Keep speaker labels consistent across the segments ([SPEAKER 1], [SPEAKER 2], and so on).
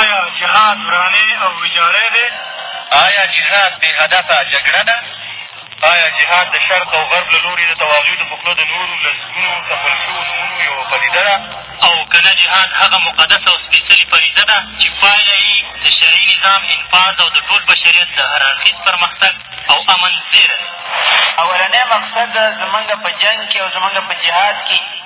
[SPEAKER 1] ایا جهاد ورانې او ویجاړی دی؟
[SPEAKER 2] ایا جهاد بې هدفه جګړه ده؟ ایا جهاد د شرق او غرب له لورې د تواغیتو په خوله د نورو لسګونو څپل شوو نومونو یوه پدیده ده؟
[SPEAKER 3] او که نه جهاد هغه مقدسه او سپېڅلې فریضه ده چې پایله یې د شرعي نظام انفاظ او د ټول بشریت د هراړخیز پرمختګ او امن زېری دی.
[SPEAKER 4] اولنی مقصد زمونږ په جنګ کې او زمونږ په جهاد کې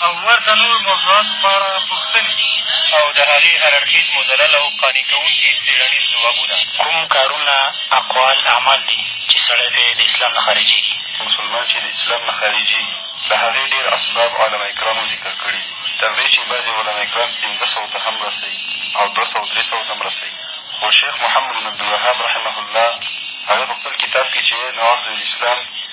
[SPEAKER 4] او
[SPEAKER 1] ورته نورو موضوعاتو په اړه پوښتنې
[SPEAKER 2] او د هغې هر اړخیز مدلل او قانع کوونکي څېړنیز ځوابونه.
[SPEAKER 3] کوم کارونه، اقوال، اعمال دي چې سړی پرې د اسلام نه خارجېږي؟
[SPEAKER 5] مسلمان چې د اسلام نه خارجېږي د هغې ډېر اسباب علما کرامو ذکر کړي دي، تر دې چې بعضې علما کرام پېنځه سوو ته هم رسوي او دوه سوو درې سوو ته هم رسوي، خو شیخ محمد بن عبدالوهاب رحمه الله هغه په خپل کتاب کښې چې نواقض الاسلام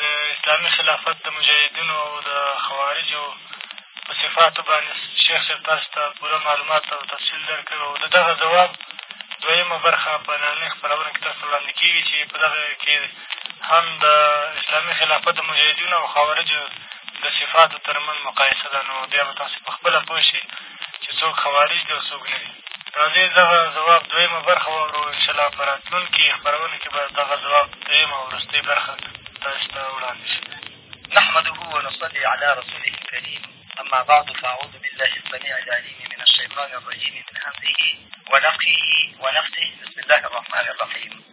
[SPEAKER 1] د اسلامي خلافت د مجاهدینو او د خوارجو په صفاتو باندې شیخ صاحب تاسو ته پوره معلومات او تفصیل در کړی او د دغه ځواب دویمه برخه په نننۍ خپرونه کښې تاسو ته وړاندې کېږي چې په دغه کښې هم د اسلامي خلافت د مجاهدینو او خوارجو د صفاتو تر منځ مقایسه ده نو بیا به تاسو په خپله پوه شئ چې څوک خوارج دي او څوک نه دي. راځئ دغه ځواب دویمه برخه واورو او انشاءالله په راتلونکي خپرونو کښې به دغه ځواب درېیمه او وروستۍ برخه تاسو ته وړاندې شي
[SPEAKER 6] نحمده ونصلي على رسوله الكريم أما بعد فأعوذ بالله السميع العليم من الشيطان الرجيم من همزه ونفخه ونفسه بسم الله الرحمن الرحيم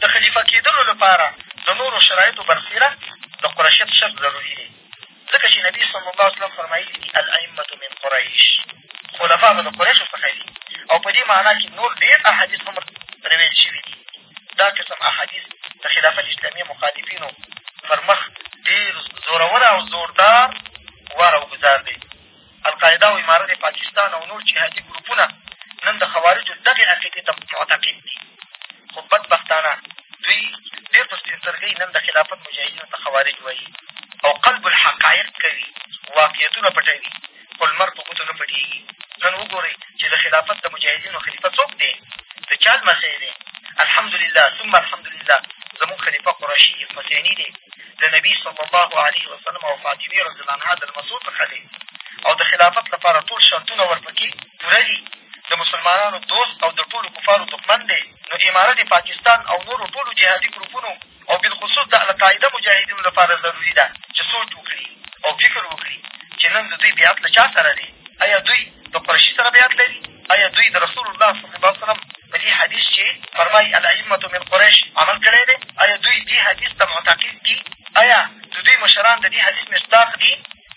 [SPEAKER 6] د خلیفه کېدلو لپاره د نورو شرایطو برسېره د قریشیت شرط ضروري دی، ځکه چې نبي صلی الله علیه وسلم فرمایلي دي، الایمة من قریش، خلفاء به د قریشو څخه وي او په دې معنا کښې نور ډېر احادیث هم روایت شوي دي. دا قسم احادیث د خلافت اسلامیه مخالفینو پر مخ ډېر زورور او زوردار وار او ګوزار دی. القاعده او امارت پاکستان او نور جهادي ګروپونه نن د خوارجو دغې عقیدې ته معتقد دي خو بدبختانه دوی ډېر په سپین سترګۍ نن د خلافت مجاهدینو ته خوارج وایي او قلب الحقایق کوي واقعیتونه پټوي خو لمر په ګوتو نه پټېږي نن وګورئ چې د خلافت د مجاهدینو خلیفه څوک دی د چا لمسی دی الحمدلله ثم الحمدلله زموږ خلیفه قرشي حسیني دی د نبي صلی الله علیه وسلم او فاطمې رضي الله عنها د لمسو څخه دی او د خلافت لپاره ټول شرطونه ورپکې پوره دي د مسلمانانو دوست او د ټولو کفارو دښمن دی نو امارت پاکستان او نورو ټولو جهادي ګروپونو او بالخصوص د القاعده مجاهدینو لپاره ضروري ده چې سوچ وکړي او فکر وکړي چې نن د دوی بیعت له چا سره دی ایا دوی د قرشي سره بیعت لري ایا دوی د رسول الله صلی الله علیه وسلم په دې حدیث چې فرمایي العمة من قریش عمل کړی دی ایا دوی دې حدیث ته معتقد دي ایا د دوی مشران د دې حدیث مصداق دي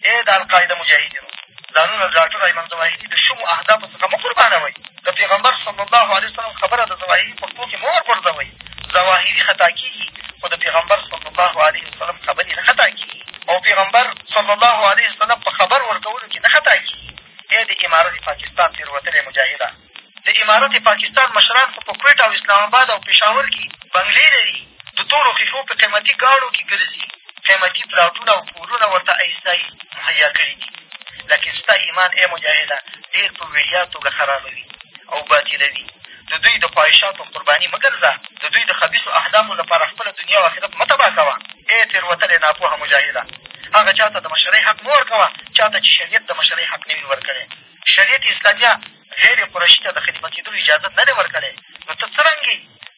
[SPEAKER 6] ای د القاعده مجاهدینو ځانونه د ډاکټر ایمن ظواهري د شومو اهدافو څخه مه قربانوئ د پیغمبر صلی الله علیه وسلم خبره د ظواهري په پښو کښې مه ورغورځوئ ظواهري خطا کېږي خو د پیغمبر صلی الله علیه وسلم خبرې نه خطا کېږي او پیغمبر صلی الله علیه وسلم په خبر ورکولو کښې نه خطا کېږي ای د امارت پاکستان تېروتلی مجاهده! د امارت پاکستان مشران خو په کوېټه او اسلام اباد او پېښور کي بنګلې لري، د تورو ښيښو په قېمتي ګاڼو کي ګرځي، قېمتي پلاټونه او کورونه ورته ایسای مهیا کړي دي، لکن ستا ایمان ای مجاهده ډېر په ویړیا توګه خرابوي او باطلوي، د دوی د خواهشاتو قرباني مه ګرځه، د دوی د خبیثو اهدافو لپاره خپله دنیا او اخرت مه تباه کوه. ای تېروتلی ناپوهه مجاهده! هغه چا ته د مشرۍ حق مه ورکوه چا ته چې شریعت د مشرۍ حق نه وي ورکړی. شریعت اسلامیه غیر قریشي ته د خلیفه کېدلو اجازه نه دی ورکړی، نو ته څرنګه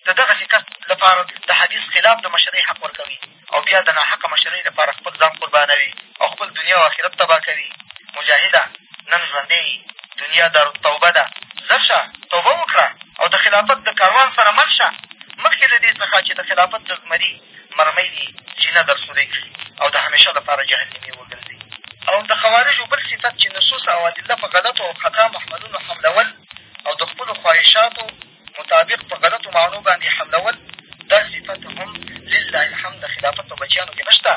[SPEAKER 6] د دغسې کس لپاره د حدیث خلاف د مشرۍ حق ورکوې؟ او بیا د ناحقه مشرۍ لپاره خپل ځان قربانوې او خپل دنیا او اخرت تباه کوې. مجاهده! نن ژوندی یې، دنیا دارالتوبه ده، ځه شه، توبه وکړه او د خلافت د کاروان سره مل شه، مخکې له دې څخه چې د خلافت د زمري مرمۍ دې سینه در سورۍ کړي او د همېشه لپاره جهنمي وګرځې. او د خوارجو بل صفت چې نصوص او ادله په غلطو او خطا محملونو حملول او د خپلو خواهشاتو مطابق په غلطو معنو باندې حملول دا صفت هم لله الحمد د خلافت په بچیانو کښې نه شته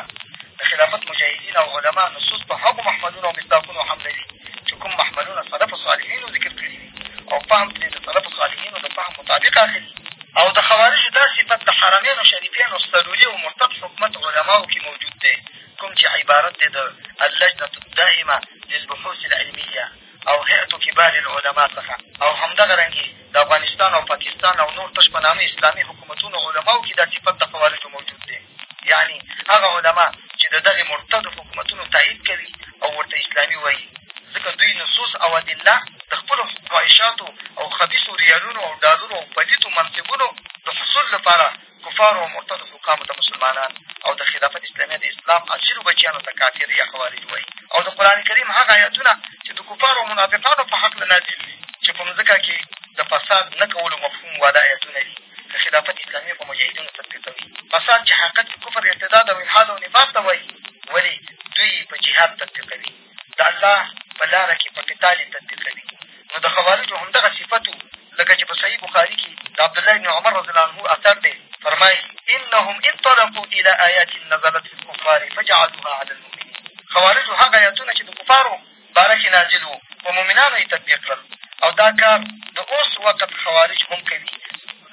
[SPEAKER 6] د خلافت مجاهدین او علما نصوص په هغو محملونو او مصداقونو حملوي چې کوم محملونه سلف صالحینو ذکر کړي دي او فهم ترې د سلف صالحینو د فهم مطابق اخلي او د خوارجو دا صفت د حرمینو شریفینو سروري او مرتب حکومت علماو کښې موجود دی کوم چې عبارت دی د اللجنة الدائمة للبحوث العلمیه او هیئت کبار العلماء څخه او همدغه رنګې د افغانستان او پاکستان او نور تش په نامه اسلامي حکومتونو علماوو کښې دا صفت د خوارجو موجود دی یعنې هغه علما چې د دغې مرتدو حکومتونو تایید کوي او ورته اسلامي وایي ځکه دوی نصوص او ادله د خپلو خواهشاتو او خبیثو ریالونو او ډالرو او پلیتو منصبونو د حصول لپاره کفارو او مرتدو حکامو ته مسلمانان او د خلافت اسلاميه د اسلام اصيلو بچيانو ته کافر يا خوارج وايي او د قرآن کريم هغه آيتونه چې د کفارو او منافقانو په هکله نازل دي چې په مځکه کې د فساد نه کولو مفهوم واده آیتونه دي د خلافت اسلامي په مجاهدینو تطبیقوي فساد چې حقیقت کې کفر ارتداد او الحاد او نفاق ته وایي ولې دوی یې په جهاد تطبیقوي د الله په لاره کښې په قتال یې تطبیقوي نو د خوارجو همدغه صفت وو لکه چې په صحیح بخاري کښې د عبدالله ابن عمر رضی الله عنه اثر دی فرمایي انهم انطلقوا الى آیات نزلت في الکفار فجعلوها على المؤمنین خوارجو هغه آیاتونه چې د کفارو باره کښې نازل وو په مؤمنانو یې تطبیق کړل او دا کار د اوس وقت خوارج هم کوي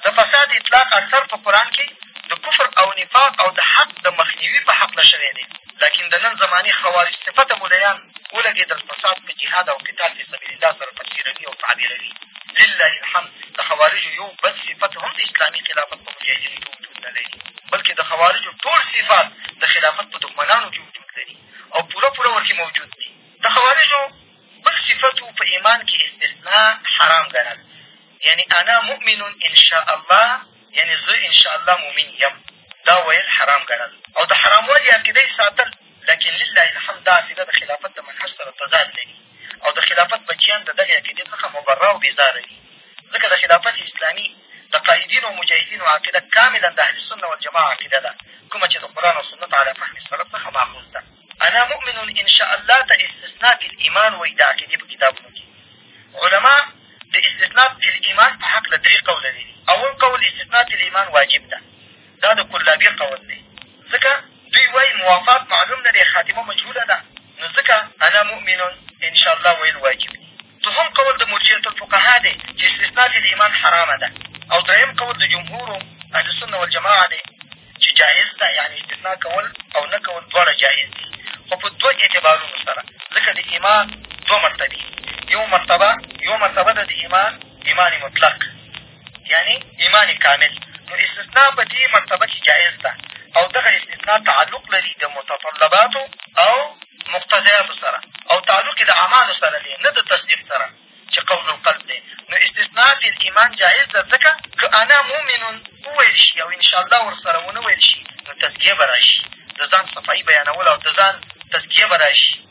[SPEAKER 6] د فساد اطلاق اکثر په قرآن کښې د کفر او نفاق او د حق د مخنیوي په حقله شوی دی لکن د نن زمانې خوارج صفته ملیان ولګېدل فساد په جهاد او قتال فی سبیل الله سره تفسیروي او تعبیروي لله الحمد د خوارجو یو بد صفت هم د اسلامي خلافت په مجاهدینو کښې وجود نه لري بلکې د خوارجو ټول صفات د خلافت په دښمنانو کښې وجود لري او پوره پوره ورکښې موجود دي د خوارجو بل صفت په ایمان کښې استثناء حرام ګڼل یعنې انا مؤمن ان شاء الله یعنې زه ان شاء الله مؤمن یم دا ویل حرام ګڼل او د حراموالي عقیده یې ساتل لکن لله الحمد دا عقیده د خلافت د منهج سره تضاد لري او د خلافت بچیان د دغې عقیدې څخه مبرا او بېزاره دي ځکه د خلافت اسلامي د قایدینو او مجاهدینو عقیده کاملا د اهلسنه والجماع عقیده ده کومه چې د قرآن او سنت علی فهم سلف څخه ماخوذ ده انا مؤمن ان شاء الله ته استثنا فی الایمان وایي د عقیدې په کتابونو کښې علما د استثنا فی الایمان په هکله درې قوله لري اول قول استثنا فی الایمان واجب ده دا د کلابي قول دی ځکه دوی وایي موافات معلوم نه دی خاتمه مجهوله ده نو ځکه انا مؤمن ان شاء الله ویل واجب دي دوهم قول د مرجیة الفقهاء دی چې استثنا فی الایمان حرامه ده او درېیم قول د جمهورو اهلسنة والجماعة دی چې جایز ده یعنې استثنا کول او نه کول دواړه جایز دي خو په دوه اعتبارونو سره ځکه د ایمان دوه مرتبې یو مرتبه یو مرتبه ده د ایمان ایمان مطلق یعنې ایمان کامل نو استثنا په دې مرتبه کښې جائز ده او دغه استثنا تعلق لري د متطلباتو او مقتضیاتو سره او تعلق یې د اعمالو سره دی نه د تصدیق سره چې قول القلب دی نو استثنا فی الایمان جائز ده ځکه که انا مؤمن وویل شي او انشاءالله ورسره ونه ویل شي نو تزکیه به را شي د ځان صفایي بیانول او د ځان تزکیه به را شي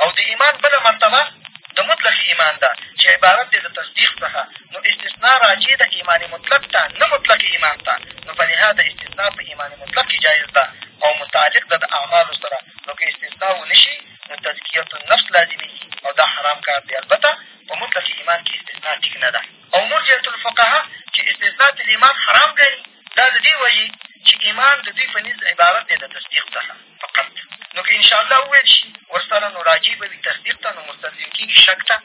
[SPEAKER 6] او د ایمان بله مرتبه د مطلق ایمان ده چې عبارت دی د تصدیق څخه نو استثنا راجع ده ایمان مطلق ته نه مطلق ایمان ته نو په لهذا استثنا په ایمان مطلق کښې جایز ده او متعلق ده د اعمالو سره نو که استثنا ونه شي نو تزکیت النفس لازمېږي او دا حرام کار دی البته په مطلق ایمان کښې استثنا ټیک نه ده او مرجعة الفقهاء چې استثنا تل ایمان حرام ګڼي دا د دې وجې چې ایمان د دوی په نزد عبارت دی د تصدیق څخه فقط نو که انشاءالله وویل شي ورسره نو راجع به وي تصدیق ته نو مستلزم کېږي شک ته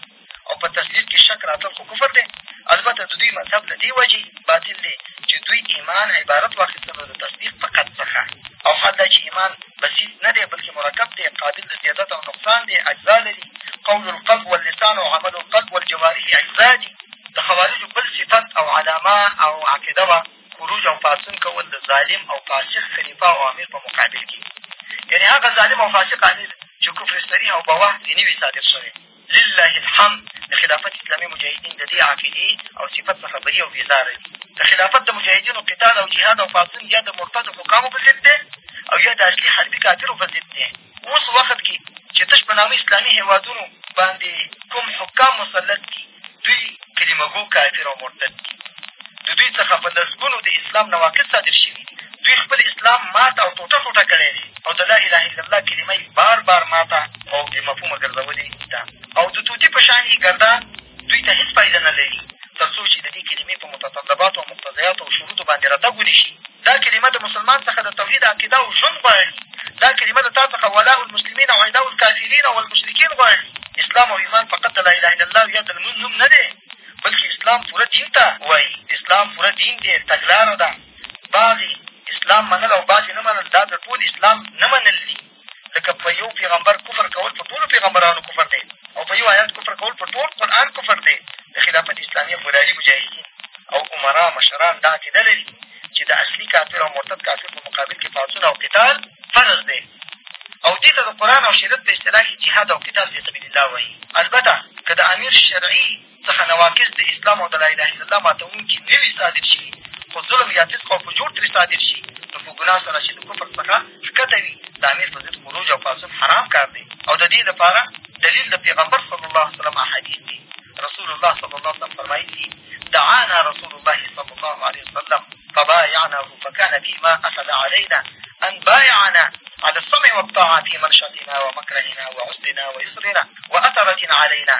[SPEAKER 6] او په تصدیق کښې شک راتل خو کفر دی البته د دوی مذهب له دې وجې باطل دی چې دوی ایمان عبارت واخیستلو د تصدیق فقط څخه او حال دا چې ایمان بسیط نه دی بلکې مرکب دی قابل د زیادت او نقصان دی اجزا لري قول القلب واللسان او عمل القلب والجوارح اجزا دي د خوارجو بل صفت او علامه او عقیده وه خروج او پاڅون کول د ظالم او فاسق خلیفه او امیر په مقابل کښې یعنې هغه ظالم او فاسق امیر چې کفر صریح او بواه ترې نه وي صادر شوی لله الحمد د خلافت اسلامي مجاهدین د دې عقیدې او صفت څخه بري او بېزاره دي د خلافت د مجاهدینو قتال او جهاد او پاڅون یا د مرتدو حکامو په ضد دی او یا د اصلي حربي کافرو په ضد دی اوس وخت کښې چې تش په نامه اسلامي هېوادونو باندې کوم حکام مسلط دي دوی کلمه ګو کافر او مرتد دي د دوی څخه په لسګونو د اسلام نواقض صادر شوي دي دوی خپل اسلام مات او ټوټه ټوټه کړی دی او د لا اله الا الله کلمه یې بار بار ماته او بې مفهومه ګرځولې ده او د طوطي په شان یې ګرده دوی ته هېڅ فایده نه لري تر څو چې د دې کلمې په متطلباتو او مقتضیاتو او شروطو باندې راتګ ونه شي، دا کلمه د مسلمان څخه د توحید عقیده او ژوند غواړي، دا کلمه د تا څخه ولاء المسلمین او عداء الکافرین او المشرکین غواړي. اسلام او ایمان فقط د لااله الا الله او یا د لمونځ نوم نه دی، بلکې اسلام پوره دین ته وایي. اسلام پوره دین دی، تګلاره ده. بعضې اسلام منل او بعضې نه منل دا د ټول اسلام نه منل دي. ځکه په یو پېغمبر کفر کول په ټولو پېغمبرانو کفر دی او په یو ایات کفر کول په ټول قرآن کفر دی د خلافت اسلامي غورالي مجاهدین او عمرا مشران دا عقیده لري چې د اصلي کافر او مرتد کافر په مقابل کې پاڅون او قتال فرض دی او دې ته د قرآن او شریعت په اصطلاح کې جهاد او قتال فی سبیل الله وایي البته که د امیر شرعي څخه نواقص د اسلام او د لا اله الا الله ماتوونکي نه وي صادر شوي خو ظلم یا فسق او فجور ترې صادر شي نو په ګناه سره چې د کفر څخه ښکته وي د امیر په ضد خروج او پاڅون حرام کار دی او د دې لپاره دلیل د پیغمبر صلی الله علیه وسلم احادیث دي رسول الله صلی الله علیه وسلم فرمایي دي دعانا رسول الله صلی الله علیه وسلم فبايعناه فكان فيما أخذ علينا أن بايعنا على السمع والطاعة في منشطنا ومكرهنا وعسرنا ويسرنا وأثرة علينا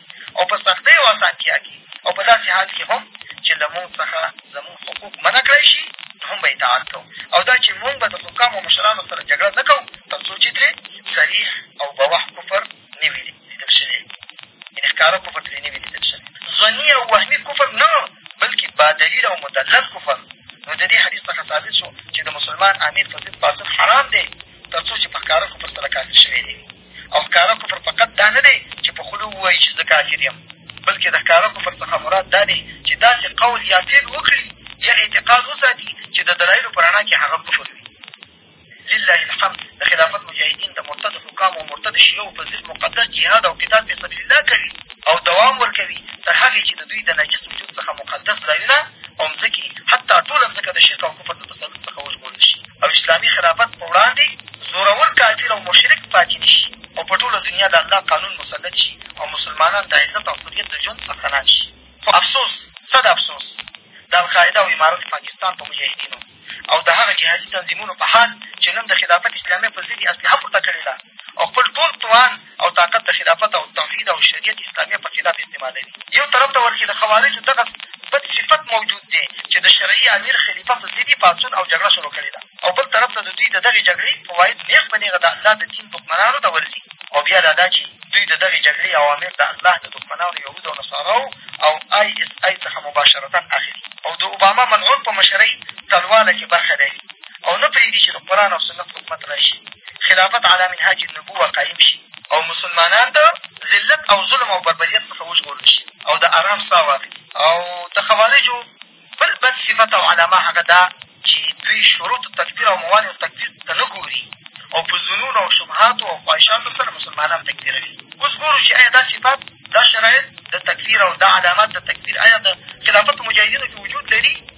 [SPEAKER 6] او په سختۍ او اسانتیا کې او په داسې حال کې هم چې له مونږ څخه زمونږ حقوق منع کړای شي هم به اطاعت کوو او دا چې مونږ به د حکامو او مشرانو سره جګړه نه کوو تر څو چې ترې صریح او بوح کفر نه وي لیدل شوی یعنې ښکاره کفر ترې نه وي لیدل شوی ظني او وهمي کفر نه بلکې بادلیل او مدلل کفر نو د دې حدیث څخه ثابت شو چې د مسلمان امیر په ضد فاسد حرام دی تر څو چې په ښکاره کفر سره کافر شوی دی او ښکاره کفر فقط دا نه دی چې په خولو ووایي چې زه کافر یم بلکې د ښکاره کفر څخه مراد دا دی چې داسې قول یا فعل وکړي یا اعتقاد وساتي چې د دلایلو په رڼا کښې هغه کفر وي لله الحمد د خلافت مجاهدین د مرتد حکام او مرتد شیعو په ضد مقدس جهاد او قتال په سبیل الله کوي او دوام ورکوي تر هغې چې د دوی د نجس وجود څخه مقدس ځایونه او مځکې حتی ټوله مځکه د شرک او کفر د تسلط څخه وژغورل شي او اسلامي خلافت په وړاندې زورور کافر او مشرک پاتې نه شي او په ټوله دنیا د الله قانون مسلط شي او مسلمانان د عزت او حریت د ژوند څښتنان شي خو افسوس صد افسوس د القاعده او امارت پاکستان په مجاهدینو او د هغه جهادي تنظیمونو په حال چې نن د خلافت اسلامي پر ضد یې اسلحه پورته کړې ده او خپل ټول توان او طاقت د خلافت او توحید او شریعت اسلامیه په خلاف استعمالوي. یو طرف ته ورکړي د خوارجو دغه بد صفت موجود دی چې د شرعي امیر خلیفه په ضد یې پاڅون او جګړه شروع کړې ده او بل طرف ته د دوی د دغې جګړې فواید نېغ په نېغه د الله د دین دښمنانو ته ورځي او بیا لا دا چې دوی د دغې جګړې عوامل د الله د دښمنانو یهود او نصاراو او آی اس آی څخه مباشرتا اخلي او د اوباما ملعون په مشرۍ تلواله کې برخه لري او نه پرېږدي چې د قرآن او سنت حکومت راشي، خلافت علی منهاج النبوة قایم شي او مسلمانان د ذلت او ظلم او بربریت څخه وژغورل شي او د ارام ساه واخلي او د خوارجو بل بد صفت او علامه هغه دا چې دوی شروط تکفیر او موانع تکفیر ته نه ګوري او په ظنونو او شبهاتو او خواهشاتو سره مسلمانان تکفیروي اوس ګورو چې ایا دا صفات دا شرایط د تکفیر او دا علامات د تکفیر ایا د خلافت مجاهدینو کښې وجود لري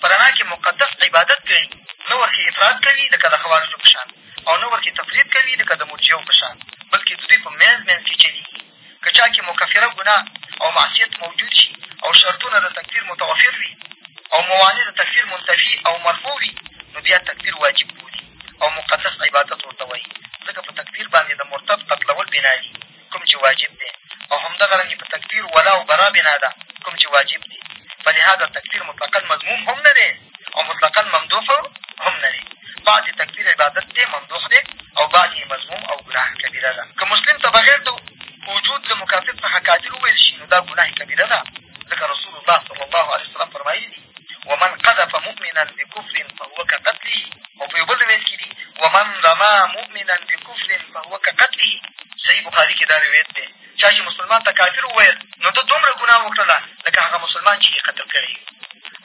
[SPEAKER 6] په رڼا کښې مقدس عبادت کوي نه ورکښې افراط کوي لکه د خوارجو په شان او نه ورکښې تفریط کوي لکه د مرجیو په شان بلکې د دوی په منځ منځ کښې چلېږي که چا کښې مکفره ګناه او معصیت موجود شي او شرطونه د تکفیر متوفر وي او موانع د تکفیر منتفي او مرفوع وي نو بیا تکفیر واجب بولي او مقدس عبادت ورته وایي ځکه په تکفیر باندې د مرتد قتلول بنا دي کوم چې واجب دی او همدغه رنګې په تکفیر ولا او برا بنا ده کوم چې واجب دی په لهذا تکفیر مطلقا مضموم هم نه دی او مطلقا ممدوح هم نه دی بعضې تکفیر عبادت دی ممدوح دی او بعضې یې مضموم او ګناه کبیره ده که مسلم ته بغیر د وجود د مکافر څخه کافر وویل شي نو دا ګناه کبیره ده ځکه رسول الله صلی الله علیه وسلم فرمایلي دي ومن قذف مؤمنا بکفر فهو کقتله او په یو بل روایت کښې دي ومن رما مؤمنا بکفر فهو کقتله صحیح بخاري کښې دا روایت دی چا چې مسلمان ته کافر وویل نو ده دومره ګناه وکړله لکه هغه مسلمان چې یې قتل کړی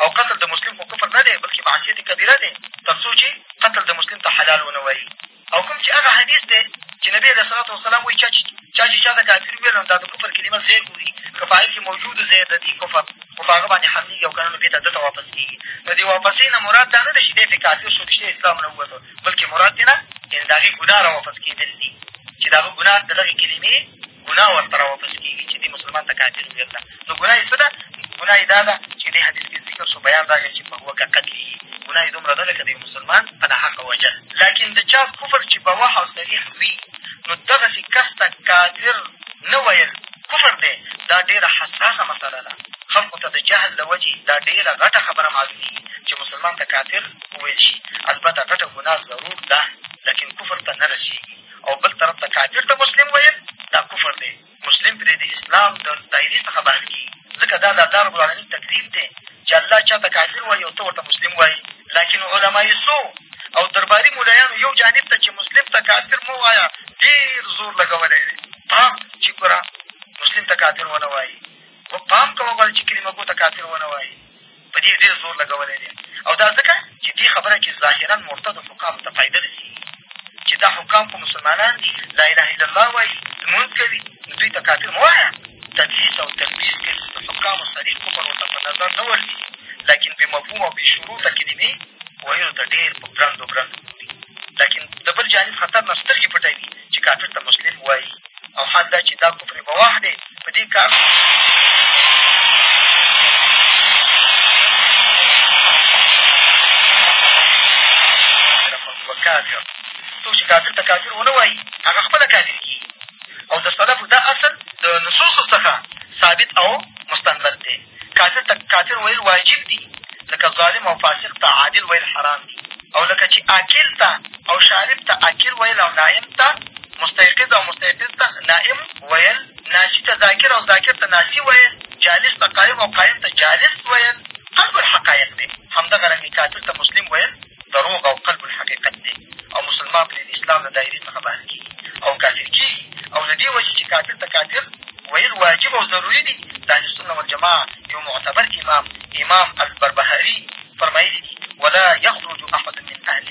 [SPEAKER 6] او قتل د مسلم خو کفر نه دی بلکې معصیت کبیره دی تر څو چې قتل د مسلم ته حلال ونه وایي او کوم چې هغه حدیث دی چې نبي علیه صلات وسلام وایي چا چې چا چې چا ته کافر وویل نو دا د کفر کلمه ځای ګوري که په هغې کښې موجود ځای د دې کفر خو په هغه باندې حملېږي او که نه نو بېرته ده ته واپس کېږي نو دې واپسۍ نه مراد دا نه ده چې دی پرې کافر شو رښتیا اسلام نه ووتو بلکې مراد دې نه یعنې د هغې ګناه را واپس کېدل دي چې د هغه ګناه د دغې کلمې ګناه ورته را واپس کېږي چې دې مسلمان ته کافر وویل ده نو ګناه یې څه ده ګناه یې دا ده چې دې حدیث کښې ذکر شو بیان راغی چې فهو که قتلي ګناه یې دومره ده لکه د یو مسلمان په ناحقه وژل لکن د چا کفر چې بواح او صریح وي نو دغسې کس ته کافر نه ویل کفر دی دا ډېره حساسه مسله ده خلکو ته د جهل له وجې دا ډېره غټه خبره معلومېږي چې مسلمان ته کافر وویل شي البته غټه ګناه ضرور ده لکن کفر ته نه رسېږي او بل طرف ته کافر ته مسلم ویل دا کفر دی، مسلم پرې د اسلام د دایرې څخه بهر کېږي، ځکه دا د الله رب العالمین تقدیر دی چې الله چا ته کافر وایي او ته ورته مسلم وایي، لکن علمای سو او درباري ملایانو یو جانب ته چې مسلم ته کافر مه وایه ډېر زور لګولی دی، پام چې ګوره مسلم ته کافر ونه وایي، پام کوه غواړي چې کلمه ګو ته کافر ونه وایي. په دې یې ډېر زور لګولی دی او دا ځکه چې دې خبره کې ظاهرا مرتدو حکامو ته فایده رسېږي چې دا حکام خو مسلمانان دي لا اله الا الله وایي لمونځ کوي نو دوی ته کافر مه وایه تدلیس او تلبیس کوي د حکامو صریح کفر ورته په نظر نه ورځي لکن بې مفهومه او بې شروطه کلمې ویلو ته ډېر په ګرندو ګرندو ګوري لکن د بل جانب خطر نه سترګې پټوي چې کافر ته مسلم وایي او حد دا چې دا کفر بواح دی په دې کار کافر څوک چې کافر ته کافر ونه وایي هغه خپله کافر کېږي او د سلفو دا اصل د نصوصو څخه ثابت او مستند دی کافر ته کافر ویل واجب دي، لکه ظالم او فاسق ته عادل ویل حرام دي او لکه چې آکل ته او شارب ته اکل ویل او نایم ته مستيقظ او مستيقظ ته نایم ویل، ناسي ته ذاکر او ذاکر ته ناسي ویل، جالس ته قایم او قایم ته جالس ویل، قلب الحقایق دی، همدغه رنګ یې کافر ته مسلم ویل دروغ او قلب الحقیقت دی او مسلمان پرې د اسلام له دایرې څخه بهر کېږي او کافر کېږي او له دې وجې چې کافر ته کافر ویل واجب او ضروري دي، د اهلسنة والجماعة یو معتبر امام امام البربهاري فرمایلي دي، ولا یخرج احد من اهل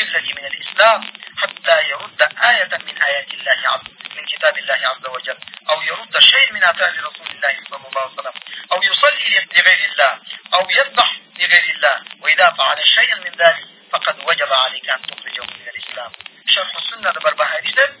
[SPEAKER 6] القبلة من الاسلام حتی یرد آیة من آیات الله عز من کتاب الله عز وجل او یرد شی من افعال رسول الله صلی الله علیه وسلم او یصلي لغیر الله او یذبح لغیر الله واذا فعل شیئا من ذلک فقد وجب عليك ان تخرجه من الاسلام شرح السنة د بربهاري صاحب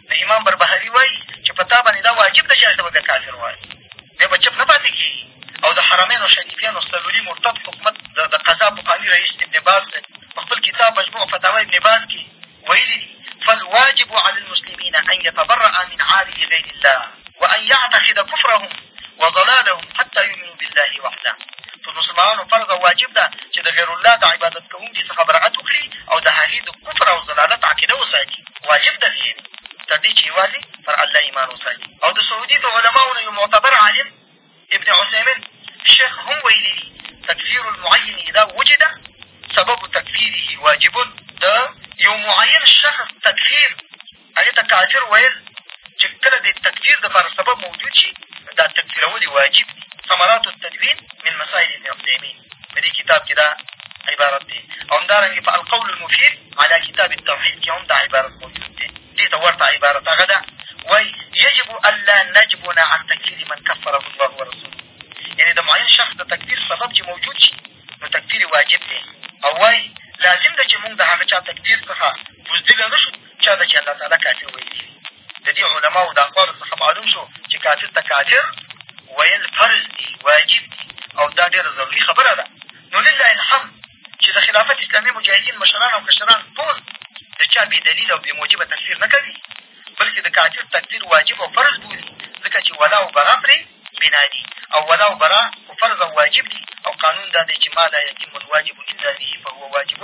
[SPEAKER 6] امام بربهاري وایي چې په تا باندې دا واجب ده چې هلته به بیا کافر وایې بیا به چپ نه پاتې کېږي او د حرمینو شریفیانو سلوري مرتد حکومت د قضا پخواني رئیس ابن باز دی په خپل کتاب مجموع فتاوا ابن باز کښې ویلي دي فالواجب على المسلمين أن يتبرأ من عارض غير الله وأن يعتقد كفرهم وضلالهم حتى يؤمنوا بالله وحده پر مسلمانانو فرض او واجب ده چې د غیرالله د عبادت کوونکي څخه براعت وکړي او د هغې د کفر او ضلالت عقیده وساتي واجب ده فيه تر دې چې یوازې پر الله ایمان وساتي او د سعودي د علماو نه یو معتبر عالم ابن عثیمین شیخ هم ویلي دي تکفیر المعین اذا وجد سبب تکفیره واجب د یو معین شخص تکفیر هغې ته کافر ویل چې کله د تکفیر دپاره سبب موجود شي دا تکفیرول یې واجب ثمرات التدوین من مسائل ابن عثیمین په دې کتاب کښې دا عبارت دی او همدارنګه په القول المفید علی کتاب التوحید کښې هم دا عبارت موجود دی دې ته ورته عبارت هغه ده وایي یجب الا نجبن عن تکفیر من کفره الله ورسوله یعنې د معین شخص د تکفیر سبب چې موجود شي نو تکفیر واجب دی او وایي لازم ده چې مونږ د هغه چا تکفیر څخه بزدله نه شو چا ته چې الله تعالی کافر ویلي وي، د دې علماوو د اقوالو څخه معلوم شو چې کافر ته کافر ویل فرض دي، واجب دي او دا ډېره ضروري خبره ده. نو لله الحمد چې د خلافت اسلامي مجاهدین مشران او کشران ټول د چا بې دلیله او بې موجبه تکفیر نه کوي، بلکې د کافر تکفیر واجب او فرض بولي، ځکه چې ولا او برا پرې بنا دي او ولا او برا خو فرض او واجب دي او قانون دا دی چې ما لا یتم الواجب الا به فهو واجب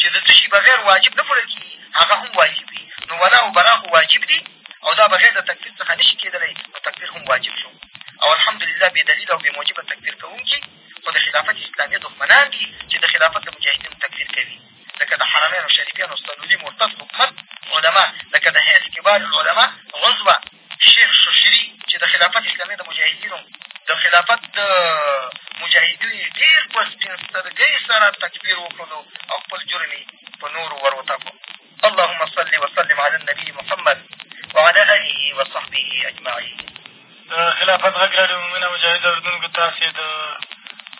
[SPEAKER 6] چې د څه شي بغیر واجب نه پوره کېږي هغه هم واجب وي نو ولا او برا خو واجب دي او دا بغیر د تکفیر څخه نه شي کېدلی نو تکفیر هم واجب شو او الحمدلله بې دلیل او بې موجبه تکفیر کوونکي خو د خلافت اسلامي دښمنان دي چې د خلافت د مجاهدینو تکفیر کوي لکه د حرمینو شریفینو سلولي مرتد حکومت علما لکه د هیڅ کبار العلما عضوه شیخ ششري چې د خلافت اسلامي د مجاهدینو د خلافت د مجاهدینو یې ډېر په سپین سترګۍ سره تکبیر وکړلو او خپل جرم یې په نورو ور وتاپه اللهم صل وسلم علی النبي محمد وعلى آله وصحبه اجمعین
[SPEAKER 1] د خلافت غږ راډیو مؤمنه مجاهد اورېدونکو تاسې د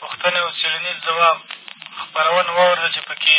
[SPEAKER 1] پوښتنې او څېړنیز ځواب خپرونه واورده چې پکې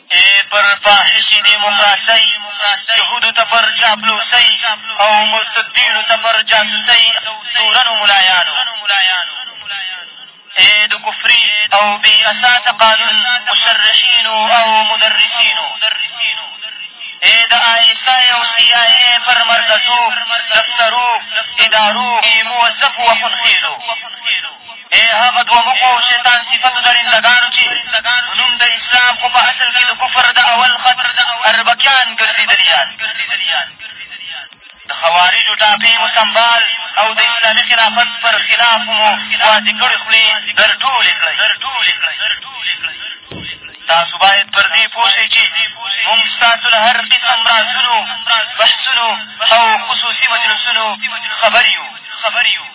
[SPEAKER 1] چې
[SPEAKER 7] پر فاحشې دېموکراسۍ، یهودو ته پر چاپلوسۍ او مرتدینو ته پر جاسوسۍ تورنو ملایانو، چې د کفري او بې اساسه قانون مشرحینو او مدرسینو، چې د آی ایس آی او سي آی اې پر مرکزو، دفترو، ادارو کې موظفو اخوندخېلو، ای هغه دوه مخو او شیطان صفتو درنده ګانو چې په نوم د اسلام خو په اصل کې د کفر د اول خط اربکیان ګرځېدلي یاست. د خوارجو ټاپې مو سمبال او د اسلامي خلافت پر خلاف مو وازې کړې خولې در ټولې کړئ. تاسو باید پر دې پوه شئ چې مونږ ستاسو له هر قسم رازونو، بحثونو او خصوصي مجلسونو خبر یو.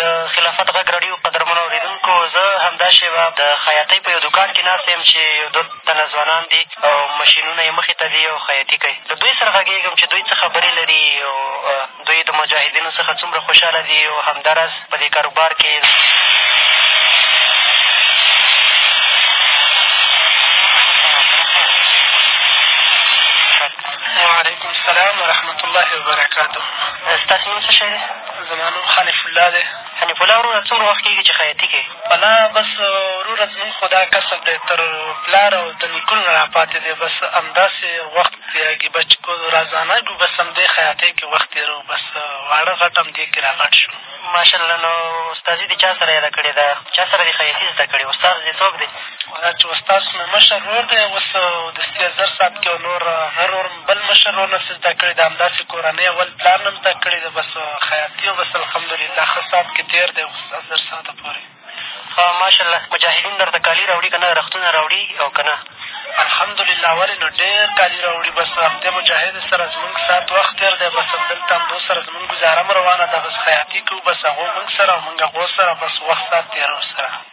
[SPEAKER 7] د خلافت غږ راډیو قدرمنو اورېدونکو! زه همدا شېبه د خیاطۍ په یو دوکان کښې ناست یم چې یو دوه تنه ځوانان دي او مشینونه یې مخې ته دي او خیاطي کوي. له دوی سره غږېږم چې دوی څه خبرې لري او دوی د مجاهدینو څخه څومره خوشحاله دي او همدا راز په دې کاروبار کښې
[SPEAKER 8] وعلیکم السلام ورحمة الله وبرکاته
[SPEAKER 7] ستاسې نوم څه شی دی؟
[SPEAKER 8] زما نوم حنیف الله دی.
[SPEAKER 7] حنیف الله وروره څومره وخت کېږي چې خیاطي کوې؟
[SPEAKER 8] ولا بس وروره زموږ خو دا کسب دی تر پلار او د نیکونو نه راپاتې دی بس همداسې وخت تېرېږي بس چې کوز راځانه ږو بس همدې خیاطۍ کښې وخت تېروو بس واړه غټ همدې کښې را غټ شوو.
[SPEAKER 7] ماشاءالله نو استاذي دې چا سره یاده کړې ده؟ چا سره دې خیاطي زده کړې؟ استاذ دې څوک دی؟
[SPEAKER 8] دا چې استاد خو مې مشر ورور دی اوس دستي ازر صاحب کښې او نور هر ورور بل مشر ورور نه څه زده کړې ده همداسې کورنۍ اول پلار نه زده کړې ده بس خیاطي او بس الحمدلله ښه صاحب کښې تېر دی اوس ازر صاحب ته پورې
[SPEAKER 7] ښه ماشاءالله مجاهدین درته کالي راوړي که نه رختونه راوړي او که نه
[SPEAKER 8] الحمدلله ولې نو ډېر کالي راوړي بس همدې مجاهد سره زمونږ ساعت وخت تېر دی بس همدلته همدو سره زمونږ ګزاره هم روانه ده بس خیاطي کوو بس هغو مونږ سره او مونږ هغو سره بس وخت ساعت تېروو سره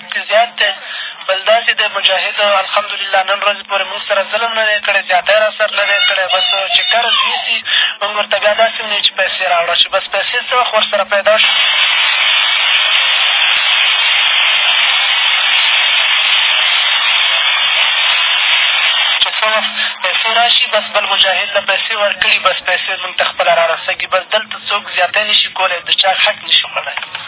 [SPEAKER 8] زیات دی، بل دا چې دی مجاهد الحمدلله نن ورځې پورې موږ سره ظلم نه دی کړی، زیاتی را سره نه دی کړی، بس چې قرض نیسي موږ ورته بیا داسې هم نه یو چې پیسې راوړه، چې بس پیسې څه وخت ورسره پیدا شو. را شي بس بل مجاهد له پیسې ورکړي بس پیسې موږ ته خپله را رسېږي بس دلته څوک زیاتی نه شي کولی د چا حق نه شي خوړلی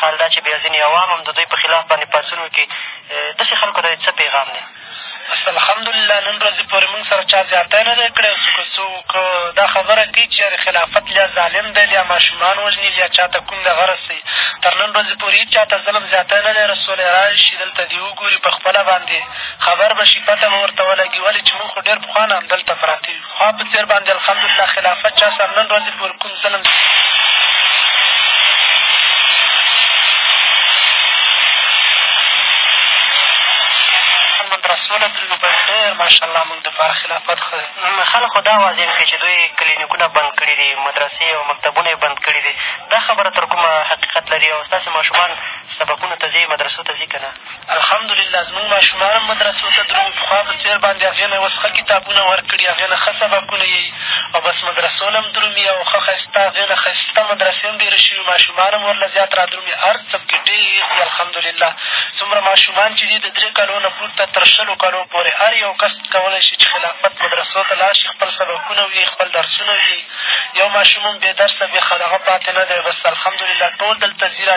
[SPEAKER 9] حال دا چې بیا ځینې عوام هم د دوی په خلاف باندې پاڅون وکړي، داسې خلکو ته یې څه پېغام دی؟
[SPEAKER 8] بس الحمدلله نن ورځې پورې موږ سره چا زیاتی نه دی کړی او که څوک دا خبره کوي چې یارې خلافت لیا ظالم دی لیا ماشومان وژني لیا چا ته کوم دغه رسوي تر نن ورځې پورې هېچا ته ظلم زیاتی نه دی رسولی را شي دلته دې وګوري په خپله باندې خبر به شي پته به ورته ولګي ولې چې موږ خو ډېر پخوا نه همدلته پراته یو ما په څېر باندې الحمدالله خلافت چا سره نن ورځې پورې کوم ظلم رسوله درنو په ډېر ماشاءالله مونږ دپاره خلافت ښه دی
[SPEAKER 9] خلکو دا وضع هم کوي چې دوی کلینیکونه بند کړي دي مدرسې او مکتبونه یې بند کړي دي دا خبره تر کومه حقیقت لري او ستاسې ماشومان سبقونو ته ځي مدرسو ته ځي که نه
[SPEAKER 8] الحمدلله زموږ ماشومان هم مدرسو ته درومي پخوا په څېر باندې هغې نه یې اوس ښه کتابونه ورکړي هغې نه ښه سبقونه یېي او بس مدرسو نه هم درومي او ښه ښایسته هغې نه ښایسته مدرسې هم ډېرې شوي ماشومان هم ورله زیات را درومي هر څه پکې ډېر دي الحمدلله څومره ماشومان چې دي د درې کالو نه پورته تر شلو کالو پورې هر یو کس کولی شي چې خلافت مدرسو ته لاړ شي خپل سبقونه ویېي خپل درسونه ویېي یو ماشوم هم بې درسه بې خلاغه پاتې نه دی بس الحمدلله ټول دلته ځي را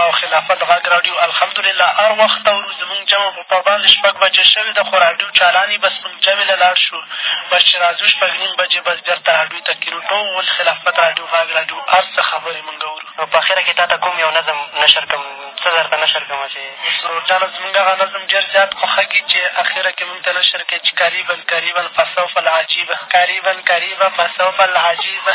[SPEAKER 8] او
[SPEAKER 9] خلافت غږ راډیو
[SPEAKER 8] الحمدلله هر وخت اورو زمونږ جمع به په باندې شپږ بجې شوې ده خو راډیو چالان وي بس مونږ جمع له لاړ شو بس چې راځو شپږ نیم بجې بس بېرته راډیو ته کېنو ټول خلافت راډیو غږ راډیو هر څه خبرې مونږ اورو
[SPEAKER 9] نو په اخره کښې تا ته کوم یو نظم نشر کړم څه در ته نشر کړم چې
[SPEAKER 8] سرور جانه زمونږ هغه نظم ډېر زیات خوښږي چې اخره کښې مونږ ته نشر کړې چې قریبا قریبا فسوف العجیبه قریبا قریبا فسوف العجیبه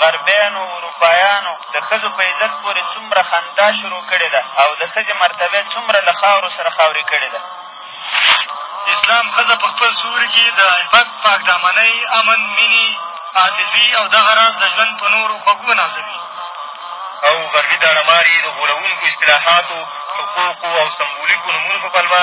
[SPEAKER 3] غربیانو او
[SPEAKER 4] اروپایانو د ښځو په عزت پورې څومره خندا شروع کړې ده او د ښځې مرتبه څومره له خاورو سره خاورې کړې ده
[SPEAKER 1] اسلام ښځه په خپل سوري کې د عفت پاک دامنۍ امن مینې عاطفي او دغه راز د ژوند په نورو خوږو نازوي
[SPEAKER 2] او غربي داړه ماري د غولوونکو اصطلاحاتو حقوقو او سمبولیکو نومونو په پلمه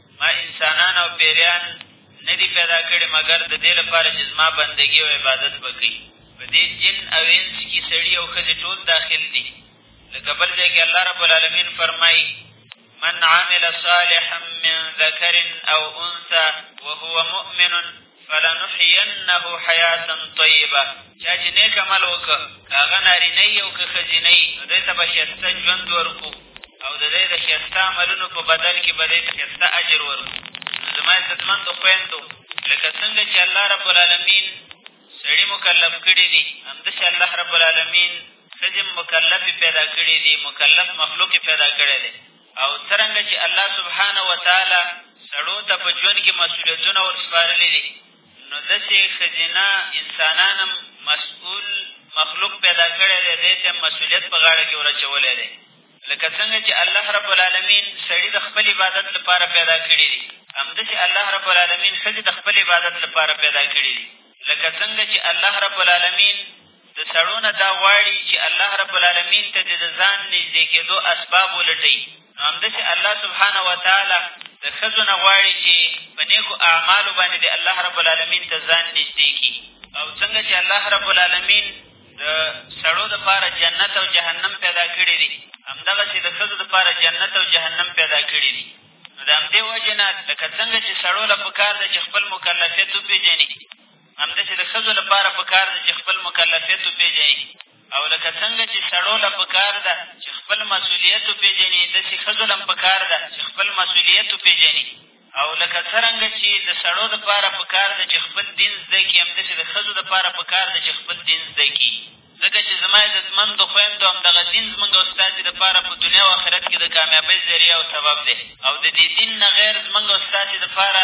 [SPEAKER 10] ما انسانان او پېریان نه دي پیدا کړي مګر د دې لپاره چې زما بندګي او عبادت وکړي. په دې جن او انس کې سړي او ښځې ټول داخل دي. لکه بل ځای کې الله رب العالمین فرمایي من عمل صالحا من ذکر او انثی وهو مؤمن فلنحینه حیاتا طیبه چا چې نیک عمل وکړ که هغه نارینه یي او که ښځینه یي نو دی ته به ښایسته ژوند ورکړو او د دی د ښایسته عملونو په بدل کې به دی ته ښایسته اجر ورکړو نو زما عزتمندو خویندو لکه څنګه چې الله رب العالمین سړي مکلف کړي دي همداسې الله رب العالمین ښځې مکلفې پیدا کړي دي مکلف مخلوق پیدا کړی دی او څرنګه چې الله سبحانه وتعالی سړو ته په ژوند کې مسؤلیتونه ورسپارلي دي نو داسې ښځینه انسانان هم مسؤول مخلوق پیدا کړی دی دی ته مسؤلیت په غاړه کې ورچولی دی لکه څنګه چې الله رب العالمین سړي د خپل عبادت لپاره پیدا کړي دي همداسې الله رب العالمین ښځې د خپل عبادت لپاره پیدا کړي دي لکه څنګه چې الله رب العالمین د سړو نه دا غواړي چې الله رب العالمین ته د ځان نږدې کېدو اسباب ولټوي نو همداسې الله سبحانه وتعالی د ښځو نه غواړي چې په نیکو اعمالو باندې د الله رب العالمین ته ځان نږدې کړي او څنګه چې الله رب العالمین د سړو دپاره جنت او جهنم پیدا کړي دي همدغسې د ښځو دپاره جنت او جهنم پیدا کړي دي نو د همدې وجې نه لکه څنګه چې سړو له په کار ده چې خپل مکلفیت وپېژني همداسې د ښځو لپاره په کار ده چې خپل مکلفیت وپېژني او لکه څنګه چې سړو له په کار ده چې خپل مسؤلیت وپېژني داسې ښځو له هم په کار ده چې خپل مسؤلیت وپېژني او لکه څرنګه چې د سړو دپاره په کار ده چې خپل دین زده کړي همداسې د ښځو دپاره په کار ده چې خپل دین زده کړي ځکه چې زما عزتمندو خویندو همدغه دین زمونږ او ستاسې دپاره په دنیا او آخرت کې د کامیابۍ ذریعه او سبب دی او د دې دین نه غیر زمونږ او ستاسې دپاره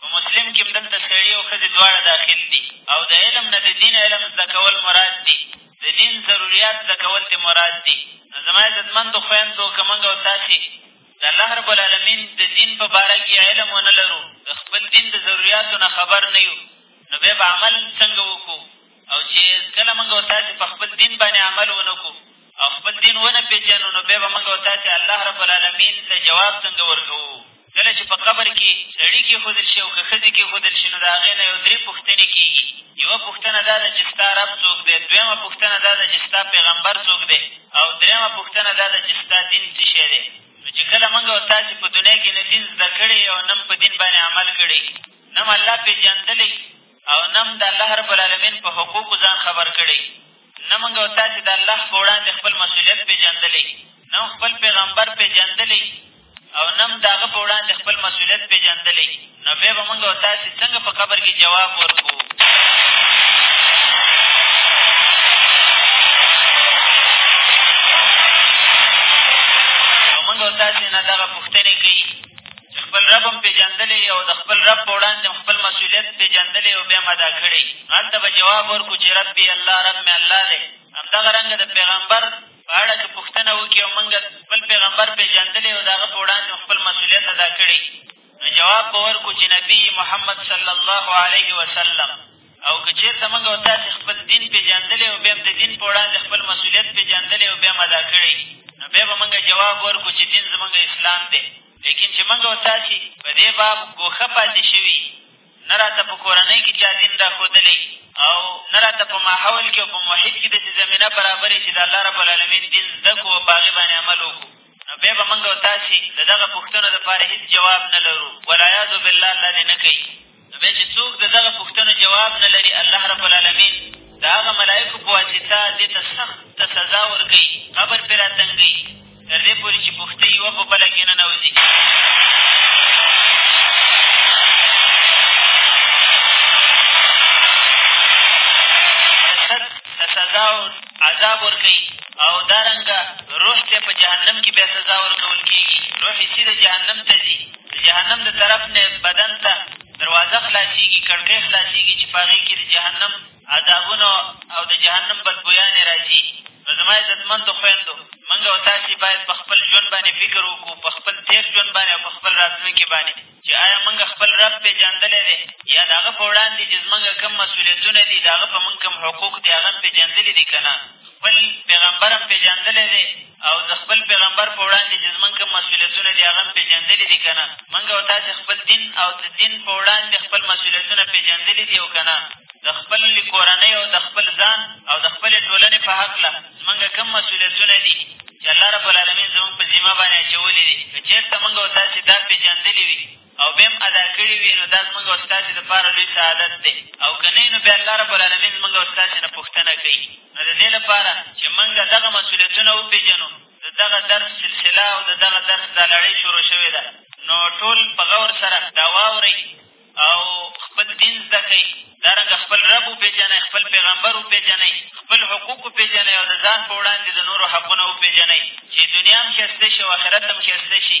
[SPEAKER 10] په مسلم کښې هم دلته سړي او ښځې دواړه داخل دي او د علم نه د دین علم زده کول مراد دي د دین ضروریات زده کول ترې مراد دي نو زما عزتمندو خویندو که موږ او تاسې د الله رب العالمین د دین په باره کې علم ونه لرو د خپل دین د ضروریاتو نه خبر نه یو نو بیا به عمل څنګه وکړو او چې کله مونږ او تاسې په خپل دین باندې عمل ونه کړو او خپل دین ونه پېژنو نو بیا به مونږ او تاسې الله رب العالمین ته جواب څنګه ورکوو کله چې په قبر کې سړي کېښودل شي او که ښځې کېښودل شي نو د هغې نه یو درې پوښتنې کېږي یوه پوښتنه دا ده چې ستا رب څوک دی دویمه پوښتنه دا ده چې ستا پیغمبر څوک دی او درېیمه پوښتنه دا ده چې ستا دین څه شی دی نو چې کله مونږ او تاسې په دنیا کې نه دین زده کړی او نه په دین باندې عمل کړی نه هم الله پېژندلی او نه هم د الله رب العالمین په حقوقو ځان خبر کړی، نه مونږ او تاسې د الله په وړاندې خپل مسؤلیت پېژندلی، نه هم خپل پیغمبر پېژندلی او نه هم د هغه په وړاندې خپل مسؤلیت پېژندلی، نو بیا به مونږ او تاسې څنګه په قبر کې جواب ورکړو؟ او مونږ او تاسې نه دغه پوښتنې کوي. چې خپل رب هم پېژندلی او د خپل رب په وړاندې هم خپل مسؤلیت پېژندلی او بیا هم ادا کړی هلته به جواب ورکړو چې ربي الله رب مې الله دی همدغه رنګه د پیغمبر په اړه که پوښتنه وکړي او مونږ خپل پیغمبر پېژندلی او د هغه په وړاندې هم خپل مسؤلیت ادا کړی نو جواب به ورکړو چې نبي محمد صلی الله علیه وسلم او که چېرته مونږ او تاسې خپل دین پېژندلی او بیا هم د دین په وړاندې خپل مسؤلیت پېژندلی او بیا هم ادا کړی نو بیا به مونږ جواب ورکړو چې دین زمونږ اسلام دی لیکن چې موږ او تاسې په دې باب ګوښه پاتې شوي نه راته په کورنۍ کښې چا دین را ښودلی او نه راته په ماحول کښې او په محیط کښې داسې زمینه برابرې چې د الله رب العالمین دین زده کړو او په هغې باندې عمل وکړو نو بیا به موږ او تاسې د دغه پوښتنو دپاره هېڅ جواب نه لرو والعیاذ بالله الله دې نه کوي نو بیا چې څوک د دغه پوښتنو جواب نه لري الله رب العالمین د هغه ملایکو په واسطه دې ته سخته سزا ورکوي قبر پرې راتنګوي تر دې پورې چې پښتۍ یوه په بله کې ننوځي سزا او عذاب ورکوي او دارنګه روح ته په جهنم کې بیا سزا ورکول کېږي روح یې سیده جهنم ته ځي د جهنم د طرف نه بدن ته دروازه خلاصېږي، کړکۍ خلاصېږي چې په هغې کې د جهنم عذابونه او د جهنم بدبویانې را ځي. نو زما عزتمندو خویندو! موږ او تاسې باید په خپل ژوند باندې فکر وکړو، په خپل تېر ژوند باندې او په خپل راتلونکي باندې چې ایا موږ خپل رب پېژندلی دی یا د هغه په وړاندې چې زموږ کوم مسؤلیتونه دي، د هغه په موږ کوم حقوق دي، هغه هم پېژندلي دي که نه؟ خپل پېغمبر هم پېژندلی دی او د خپل پېغمبر په وړاندې چې زمونږ کوم مسؤلیتونه دي هغه هم پېژندلي دي که نه مونږ او تاسې خپل دین او د دین په وړاندې خپل مسؤلیتونه پېژندلي دي او که نه د خپلې کورنۍ او د خپل ځان او د خپلې ټولنې په هکله زمونږ کوم مسؤلیتونه دي چې الله رب العالمین زمونږ په ذمه باندې اچولي دي که چېرته مونږ او تاسې دا پېژندلي وي او بیا هم ادا کړي وي نو دا زمونږ او ستاسې دپاره لوی سعادت دی او که نه نو بیا الله رب العالمین زمونږ او ستاسې نه پوښتنه کوي نو د دې لپاره چې مونږ دغه مسؤلیتونه وپېژنو د دغه درس سلسله او د دغه درس دا لړۍ شروع شوې ده نو ټول په غور سره دا واورئ او خپل دین زده کړئ دارنګه خپل رب وپېژنئ خپل پیغمبر وپېژنئ خپل حقوق وپېژنئ او د ځان په وړاندې د نورو حقونه وپېژنئ چې دنیا هم ښایسته شي او آخرت هم ښایسته شي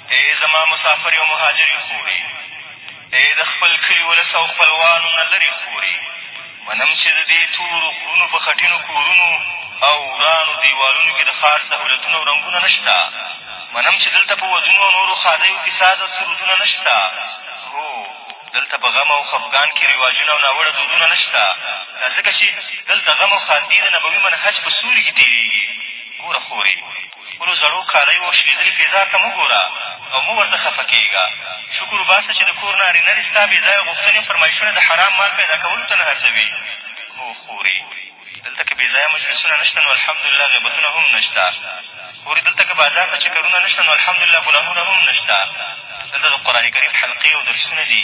[SPEAKER 2] ای زما مسافرې او مهاجرې خورې! ای د خپل کلي ولس او خپلوانو نه لرې خورې! منم چې د دې تورو غرونو په خټینو کورونو او ورانو دیوالونو کې د ښار سهولتونه او رنګونه نه شته. منم چې دلته په ودونو او نورو ښادیو کې ساز او سرودونه نه شته. هو، دلته په غم او خفګان کې رواجونه او ناوړه دودونه نه شته. دا ځکه چې دلته غم او ښادي د نبوي منهج په سوري کې تېرېږي. ګوره خورې! خپلو زړو کالیو شلېدلي پېزار ته مه ګوره او مه ورته خفه کېږه. شکر وباسه چې د کور نارینه دې ستا بې ځایه غوښتنې او فرمایشونه د حرام مال پیدا کولو ته نه هڅوي. هو خورې! دلته که بې ځایه مجلسونه نه شته، نو الحمدلله غیبتونه هم نه شته. خورې! دلته که بازار ته چکرونه نه شته، نو الحمدلله ګناهونه هم نه شته. دلته د قرآنکریم حلقې او درسونه دي.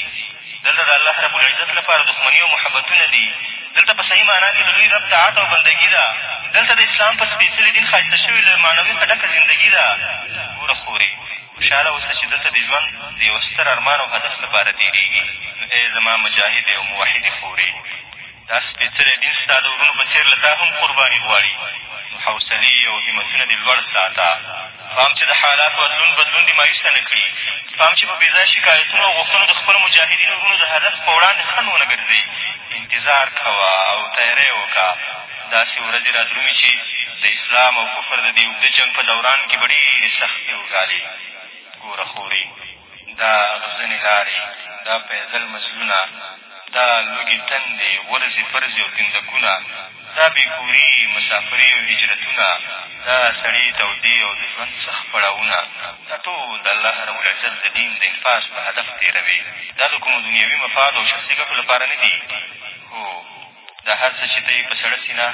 [SPEAKER 2] دلته د الله رب العزت لپاره دښمني او محبتونه دي، دلته په صحیح معنا کښې د لوی رب طاعت او بندګي ده، دلته د اسلام په سپېڅلي دین ښایسته شوې له معنوي څخه ډکه زندګي ده. ګوره خورې! خوشحاله اوسه چې دلته دې ژوند د یوه ستر ارمان او هدف لپاره تېرېږي، نو ای زما مجاهدې او موحدې خورې! دا سپېڅلی دین ستا د وروڼو په څېر له تا هم قرباني غواړي، نو حوصلې او همتونه دې لوړ ساته. پام چې د حالاتو ادلون بدلون دې مایوسه نه کړي. پام چې په بې ځایه شکایتونو او غوښتنو د خپلو مجاهدینو وروڼو د هدف په وړاندې خنډ ونه ګرځې. انتظار کوه او تیاری وکړه، داسې ورځې را درومي چې د اسلام او کفر د دې اوږده جنګ په دوران کې به ډېرې سختې وګالې. ګوره خورې! دا غزنې لارې، دا پیدل مزلونه، دا لوږې تندې، غورځې پرځې او تندکونه، دا بې کوري، مسافري او هجرتونه، دا سړې تودې او د ژوند سخت پړاوونه، دا ټول د الله رب العزت د دین د انفاذ په هدف تېروې. دا د کومو دنیوي مفادو او شخصي ګټو لپاره نه دي. هو! دا هر څه چې ته یې په سړه سینه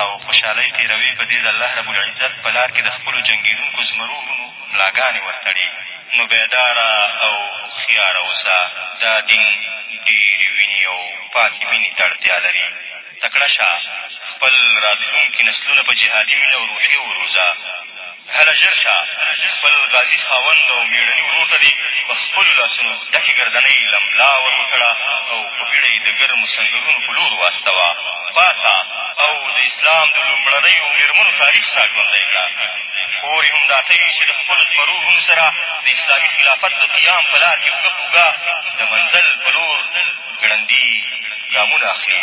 [SPEAKER 2] او خوشحالۍ تېروې په دې د الله رب العزت په لار کې د خپلو جنګېدونکو زمرو وروڼو ملاګانې ورتړې نو بیداره او هوښیاره اوسه دا دین ډېرې وینې او پاکې مینې ته اړتیا لري تکړه شه خپل راتلونکي نسلونه په جهادي مینه او روحیه وروزه هله ژر شه، خپل غازي خاوند او مېړني ورور ته دې په خپلو لاسونو ډکې ګردنۍ له ملا ور وتړه او په بېړه یې د ګرمو سنګرونو په لور واستوه، پاڅه او د اسلام د لومړنیو مېرمنو تاریخ را ژوندی کړه، خور یې هم دا ته وي چې د خپلو زمرو وروڼو سره د اسلامي خلافت د قیام په لار کې اوږه په اوږه د منزل په لور ګړندي ګامونه اخلي.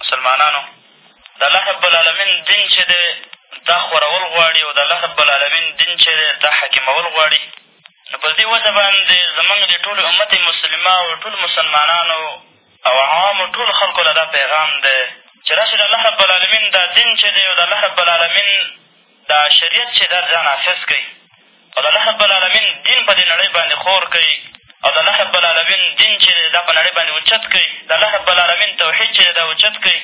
[SPEAKER 10] مسلمانانو د الله رب العالمین دین چې دی دا خورول غواړي او د الله رب العالمین دین چې دی دا حاکمول غواړي نو په دې وجه باندې زمونږ د ټول امت مسلمه او ټول مسلمانانو او عوامو ټول خلکو له دا پیغام دی
[SPEAKER 11] چې راشي د الله رب العالمین دا دین چې دی او د الله رب العالمین دا شریعت چې در جا نافظ کړئ او د الله ربالعلمین دین په دې نړۍ باندې خور کړئ او د الله ربالعلمین دین چې دی دا په نړۍ باندې اوچت کړئ د الله ربالعلمین توحید چې دی دا اوچت کړئ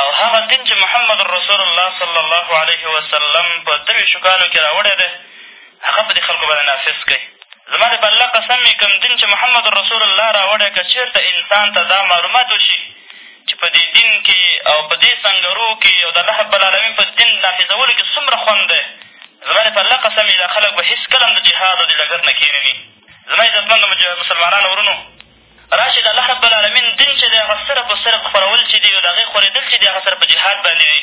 [SPEAKER 11] او هغه دین چې محمد رسول الله صلی الله علیه وسلم په درویشتو کالو کښې راوړی دی هغه په دې خلکو باندې نافذ کړئ زما د په الله قسم مې کوم دین چې محمد رسول الله راوړی که چېرته انسان ته دا معلومات وشي چې په دې دین کې او په دې سنګرو کې او د الله رب العالمین په دین نافظولو کې څومره خوند دی زما د په الله قسم مې دا خلک به هېڅکله هم د جهاد او د ډګر نه کښېنوي زما عزتمند مسلمانانو ورونو راشد الله رب العالمين دين چې دی هغه صرف او صرف خپرول چې دي او د هغې خورېدل چې دي هغه سره په جهاد باندې وي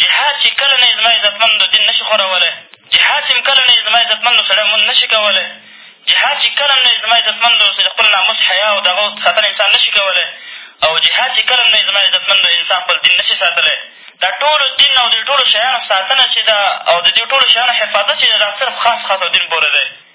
[SPEAKER 11] جهاد چې کله نه زما عزتمندو دین نه شي خورولی جهاد چې کله نه زما عزتمندو سړی مونږ نه شي کولی جهاد چې کله نه زما عزتمندو د خپل ناموس حیا او دغه ساتنه انسان نه شي کولی او جهاد چې کله نه زما عزتمندو انسان خپل دین نه شي ساتلی دا ټولو دین او د ټولو شیانو ساتنه چې ده او د دې ټولو شیانو حفاظت چې ده دا صرف خاص خاص او دین پورې دی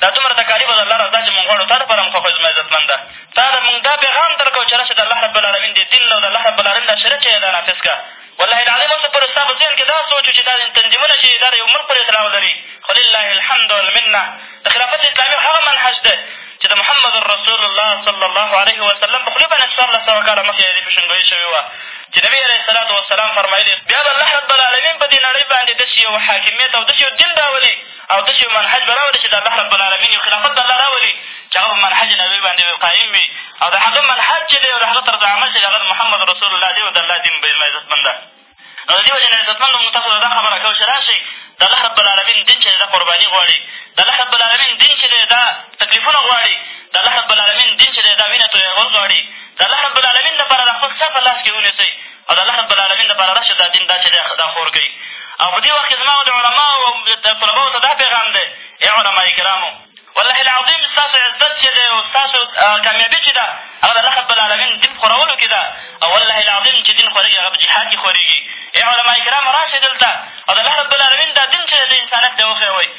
[SPEAKER 11] دا دومره تکالیف او د الله رضا چې مونږ غواړو تا دپاره مو خوښه وي زما عزتمنده تا ته مونږ دا پیغام در کړو چې راشه د الله رب العالمین دې دین او د الله رب العالمین دا شریعت چې دا نافظ کړه والله العظیم اوس پورې ستا په ذهن کښې دا سوچ و چې دا تنظیمونه چې دا د یو ملک پورې تړاو لري خو لله الحمد والمنه د خلافت اسلامي هغه منهج دی چې د محمد رسول الله صلی الله علیه وسلم په خولې باندې څوارلس سوه کاله مخکې د دې پېشنګویي شوې وه چې نبي علیه الصلاة وسلام فرمایلي بیا به الله رب العالمین په دې نړۍ باندې داسې یو حاکمیت او داسې یو دین راولي او داسې یو منهج به راولي چې د الله رب العالمین یو خلافت به الله راولي چې هغه په منهج نبوي باندې به قایم وي او د هغه منهج چې دی او د هغه طرز عمل چې د هغه محمد رسول الله دی او د الله دین به زما عزتمند ده نو د دې وجې نه عزتمند مونږ تاسو ته دا خبره کوو چې راشئ د الله رب العالمین دین چې دی دا قرباني غواړي د الله رب العالمین دین چې دی دا تکلیفونه غواړي د الله رب العالمین دین چې دی دا وینه تویول غواړي د الله رب العالمین لپاره د خپل سر په لاس کښې ونیسئ او د الله رب العالمین دپاره راشه دا دین دا چې دی دا خور کړي او په دې وخت کښې زما د علماو او طلباو ته دا پیغام دی ای علماء کرامو والله العظیم ستاسو عزت چې دی او ستاسو کامیابي چې ده هغه د الله رب العالمین دین خورولو کښې ده او والله العظیم چې دین خورېږي هغه په جهاد کښې خورېږي ای علماء کرام راشئ دلته او د الله رب العالمین دا دین چې دی د انسانیت دی وښیوئ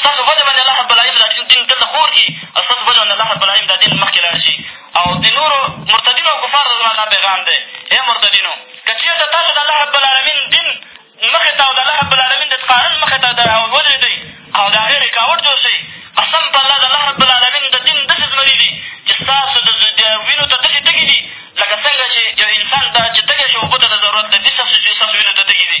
[SPEAKER 11] ستاسو فضل باندې الله رب العالمين دا دين دلته خور کړي او ستاسو فضل باندې الله رب العالمين دا دين مخکې لاړ شي او د نورو مرتدینو او کفارو ته زما دا پیغام دی ای مرتدینو که چېرته تاسو د الله رب العالمین دین مخې ته او د الله رب العالمین د قانون مخې ته ودرېدئ او د هغې رکاوټ جوړ شئ قسم په الله د الله رب العالمین د دین داسې زمري دي چې ستاسو د وینو ته داسې تږي دي لکه څنګه چې یو انسان ته چې تږی شي اوبه ته ته ضرورت لري ستاسو چې ستاسو وینو ته تږي دي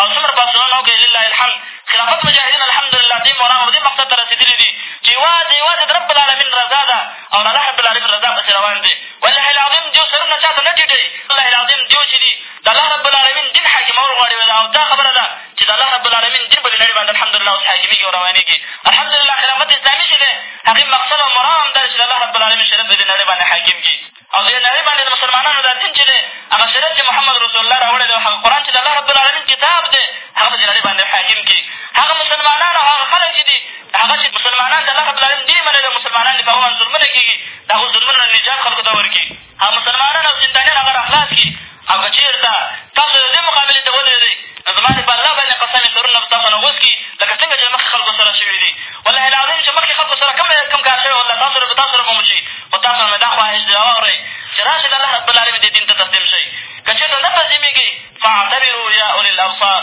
[SPEAKER 11] او څومره په افسونو نو کښې لله الحمد خلافت مجاهدین الحمدلله دې مولانو دې مقصد ته رسېدلي دي چې یوازې یوازې د رب العالمین رضا ده او د الله رب العالمین رضا پسې روان دي والله العظیم دیو سرونه چا ته نه ټیټوي الله العظیم دیو چې دي د الله رب العالمین دین حاکمول غواړي او دا خبره ده چې د الله رب العالمین دین په دې نړۍ باندې الحمدلله اوس حاکمېږي او روانېږي الحمدلله خلافت اسلامي چې دی هغې مقصد او مرام هم دا چې د الله رب العالمین شریعت په دې نړۍ باندې حاکم کړي او دې نړۍ باندې د مسلمانانو دا دین چې دی هغه شریعت چې محمد رسول الله راوړی دی او هغه قرآن چې د الله رب العالمین کتاب دی هغه په دې نړۍ باندې حاکم کړي هغه مسلمانان او هغه خلک چې دي هغه چې مسلمانان د الله رب العالمین دین منلی او مسلمانان دې په هغو باندې ظلمونه کېږي د هغو ظلمونو نه نجات خلکو ته ورکړي هغه مسلمانان او زندانیان هغه را خلاص کړي او که چېرته تاسو د دې مقابلې ته ودرېدئ، نو زما دې په الله باندې قسم وي سرونه به تاسو نه غوڅ کړي، لکه څنګه چې د مخکې خلکو سره شوي دي. والله العظیم چې مخکې خلکو سره کوم کوم کار شوی، والله تاسو سره به تاسو سره به هم وشي، خو تاسو به مې دا خواهش دی واورئ چې راشئ د الله رب العالمین دې دین ته تسلیم شئ، که چېرته نه تسلیمېږئ، فاعتبروا یا اولی الابصار!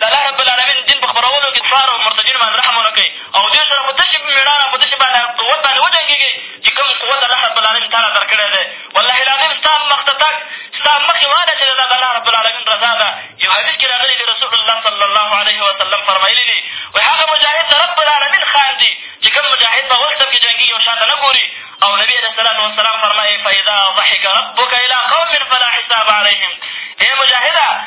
[SPEAKER 11] د الله رب العالمين د دين په خپرولو کښې د کفارو او مرتدينو باندې رحم ونه کړې او دوی سره په داسې مېړانه او په داسې باندې قوت باندې وجنګېږې چې کوم قوت الله رب العالمين تاله در کړی دی والله العظيم ستا مخ ته تګ ستا مخې واله چې دا د الله رب العالمين رضا ده يو حديث کښې راغلي چې رسول الله صلی الله عليه وسلم فرمايلي دي وایي هغه مجاهد د رب العالمين خان دي چې کوم مجاهد په اول صف کښې جنګېږي او شا ته نه ګوري او نبي علیه السلام والسلام فرمایي فاذا ضحک ربک الى قوم فلا حساب عليهم ای مجاهده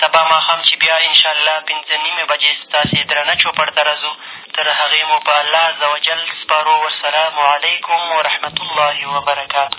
[SPEAKER 9] سبا ماښام چې بیا ان شاءالله پنځه نیمې بجې ستاسې درنه چوپړ ته راځو، تر هغې مو په الله عزوجل سپارو، ورسره مو علیکم ورحمة الله وبرکاته.